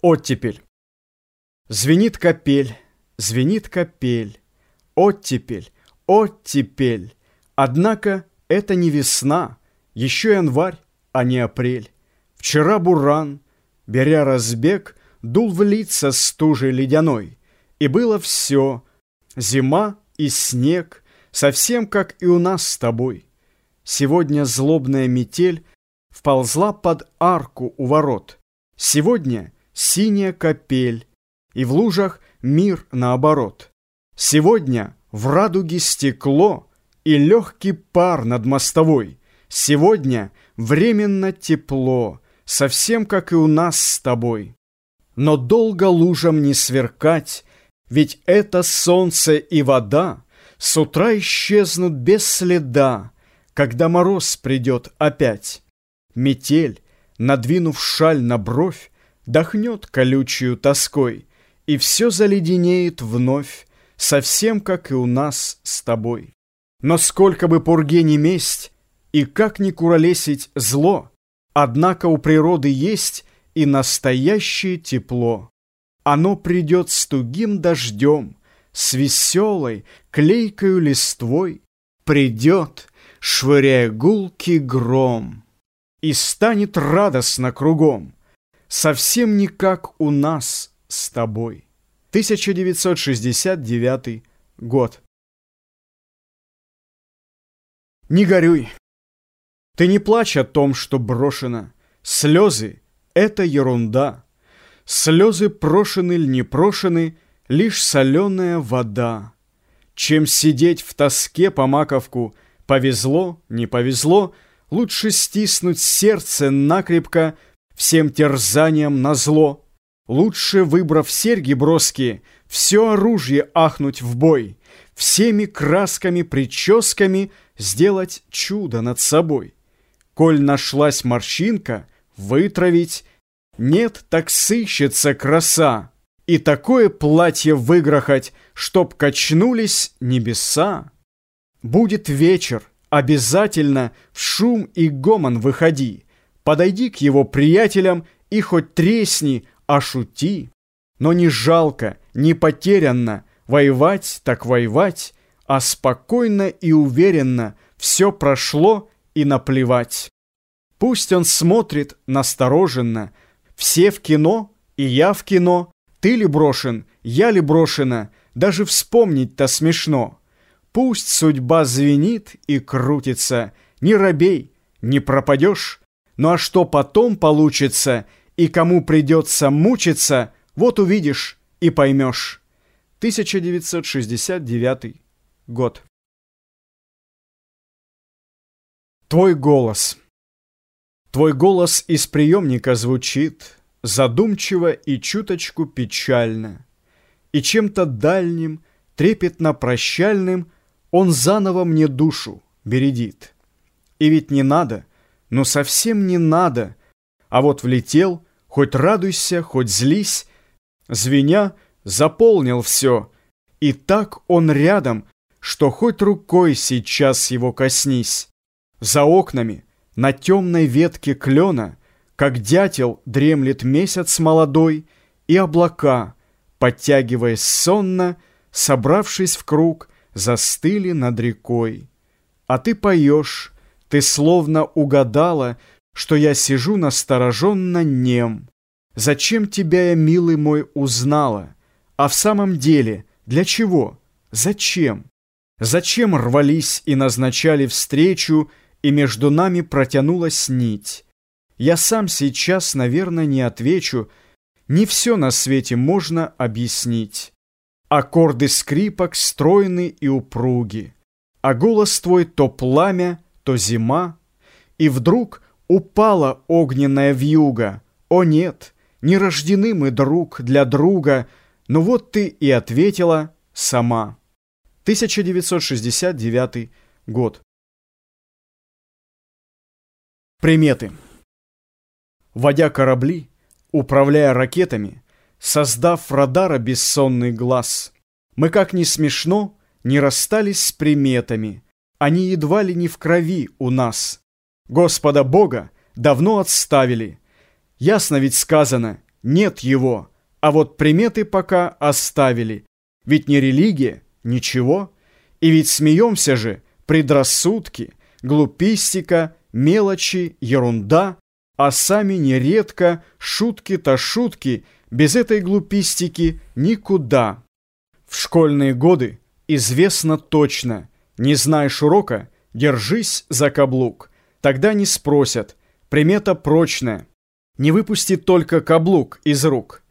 Оттепель. Звенит капель, звенит капель, Оттепель, оттепель. Однако это не весна, Еще январь, а не апрель. Вчера буран, беря разбег, Дул в лица стужей ледяной, И было все — зима и снег, Совсем как и у нас с тобой. Сегодня злобная метель Вползла под арку у ворот. Сегодня — синяя капель, и в лужах мир наоборот. Сегодня в радуге стекло и легкий пар над мостовой. Сегодня временно тепло, совсем как и у нас с тобой. Но долго лужам не сверкать, ведь это солнце и вода с утра исчезнут без следа, когда мороз придет опять. Метель, надвинув шаль на бровь, дохнет колючую тоской, и все заледенеет вновь, совсем как и у нас с тобой. Но сколько бы пурге не месть, и как ни куролесить зло, однако у природы есть и настоящее тепло. Оно придет с тугим дождем, с веселой, клейкою листвой, придет, швыряя гулки гром, и станет радостно кругом совсем не как у нас с тобой. 1969 год. Не горюй. Ты не плачь о том, что брошено. Слезы — это ерунда. Слезы прошены или не прошены, лишь соленая вода. Чем сидеть в тоске по маковку, повезло, не повезло, лучше стиснуть сердце накрепко, всем терзаниям назло. Лучше, выбрав серьги броские, все оружие ахнуть в бой, всеми красками, прическами сделать чудо над собой. Коль нашлась морщинка, вытравить, нет, так сыщется краса, и такое платье выгрохать, чтоб качнулись небеса. Будет вечер, обязательно в шум и гомон выходи, Подойди к его приятелям и хоть тресни, а шути. Но не жалко, не потерянно, воевать так воевать, а спокойно и уверенно все прошло и наплевать. Пусть он смотрит настороженно, все в кино, и я в кино, ты ли брошен, я ли брошена, даже вспомнить-то смешно. Пусть судьба звенит и крутится, не робей, не пропадешь, ну а что потом получится и кому придется мучиться, вот увидишь и поймешь. 1969 год. Твой голос. Твой голос из приемника звучит задумчиво и чуточку печально. И чем-то дальним, трепетно-прощальным он заново мне душу бередит. И ведь не надо — но совсем не надо. А вот влетел, хоть радуйся, хоть злись, звеня, заполнил все. И так он рядом, что хоть рукой сейчас его коснись. За окнами, на темной ветке клена, как дятел дремлет месяц молодой, и облака, подтягиваясь сонно, собравшись в круг, застыли над рекой. А ты поешь, ты словно угадала, что я сижу настороженно нем. Зачем тебя я, милый мой, узнала? А в самом деле, для чего? Зачем? Зачем рвались и назначали встречу, и между нами протянулась нить? Я сам сейчас, наверное, не отвечу, не все на свете можно объяснить. Аккорды скрипок стройны и упруги, а голос твой то пламя, то зима, и вдруг упала огненная вьюга. О нет, не рождены мы друг для друга, но вот ты и ответила сама. 1969 год. Приметы. Водя корабли, управляя ракетами, создав радара бессонный глаз, мы как ни смешно не расстались с приметами – они едва ли не в крови у нас. Господа Бога давно отставили. Ясно ведь сказано, нет его, а вот приметы пока оставили. Ведь не религия, ничего. И ведь смеемся же, предрассудки, глупистика, мелочи, ерунда, а сами нередко шутки-то шутки, без этой глупистики никуда. В школьные годы известно точно, не знаешь урока, держись за каблук. Тогда не спросят, примета прочная. Не выпусти только каблук из рук.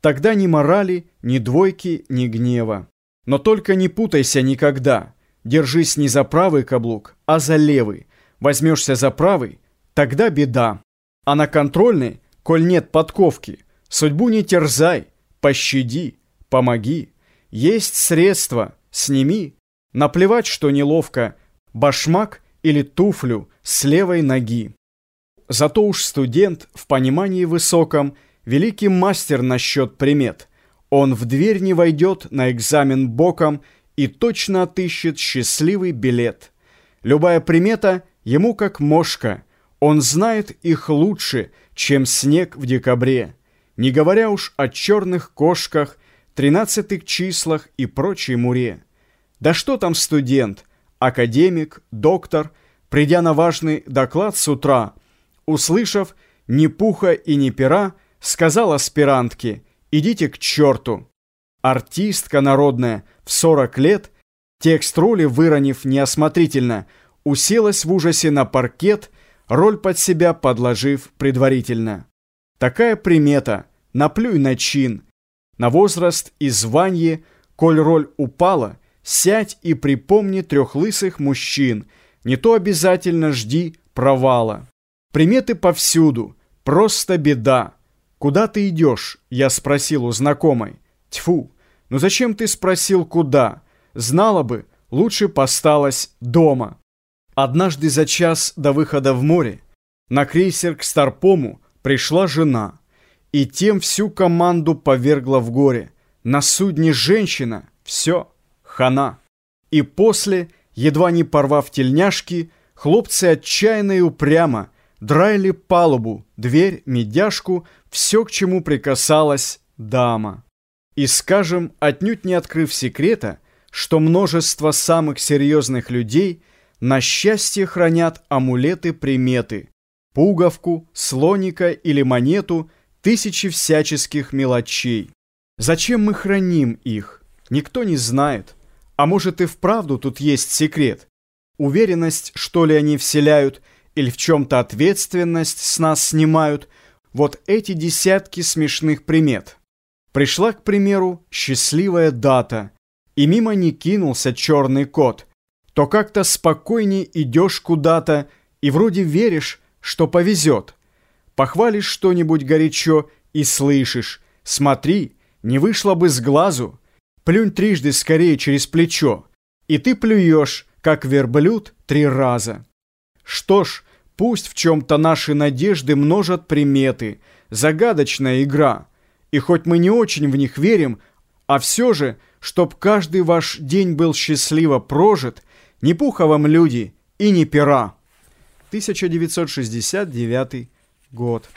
Тогда ни морали, ни двойки, ни гнева. Но только не путайся никогда. Держись не за правый каблук, а за левый. Возьмешься за правый, тогда беда. А на контрольной, коль нет подковки, судьбу не терзай, пощади, помоги. Есть средства, сними. Наплевать, что неловко, башмак или туфлю с левой ноги. Зато уж студент в понимании высоком, великий мастер насчет примет. Он в дверь не войдет на экзамен боком и точно отыщет счастливый билет. Любая примета ему как мошка, он знает их лучше, чем снег в декабре. Не говоря уж о черных кошках, тринадцатых числах и прочей муре. Да что там студент, академик, доктор, придя на важный доклад с утра, услышав «ни пуха и ни пера», сказал аспирантке «идите к черту». Артистка народная в сорок лет, текст роли выронив неосмотрительно, уселась в ужасе на паркет, роль под себя подложив предварительно. Такая примета, наплюй на чин, на возраст и звание, коль роль упала, сядь и припомни трех лысых мужчин, не то обязательно жди провала. Приметы повсюду, просто беда. «Куда ты идешь?» — я спросил у знакомой. «Тьфу, ну зачем ты спросил, куда? Знала бы, лучше посталась дома». Однажды за час до выхода в море на крейсер к Старпому пришла жена и тем всю команду повергла в горе. На судне женщина, все, хана. И после, едва не порвав тельняшки, хлопцы отчаянно и упрямо драили палубу, дверь, медяшку, все, к чему прикасалась дама. И скажем, отнюдь не открыв секрета, что множество самых серьезных людей на счастье хранят амулеты-приметы, пуговку, слоника или монету, тысячи всяческих мелочей. Зачем мы храним их? Никто не знает. А может и вправду тут есть секрет? Уверенность, что ли, они вселяют – или в чем-то ответственность с нас снимают, вот эти десятки смешных примет. Пришла, к примеру, счастливая дата, и мимо не кинулся черный кот, то как-то спокойней идешь куда-то и вроде веришь, что повезет. Похвалишь что-нибудь горячо и слышишь, смотри, не вышло бы с глазу, плюнь трижды скорее через плечо, и ты плюешь, как верблюд, три раза. Что ж, пусть в чем-то наши надежды множат приметы, загадочная игра. И хоть мы не очень в них верим, а все же, чтоб каждый ваш день был счастливо прожит, не пуха вам люди и не пера. 1969 год.